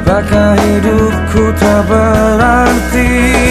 Apakah hidupku tak berarti?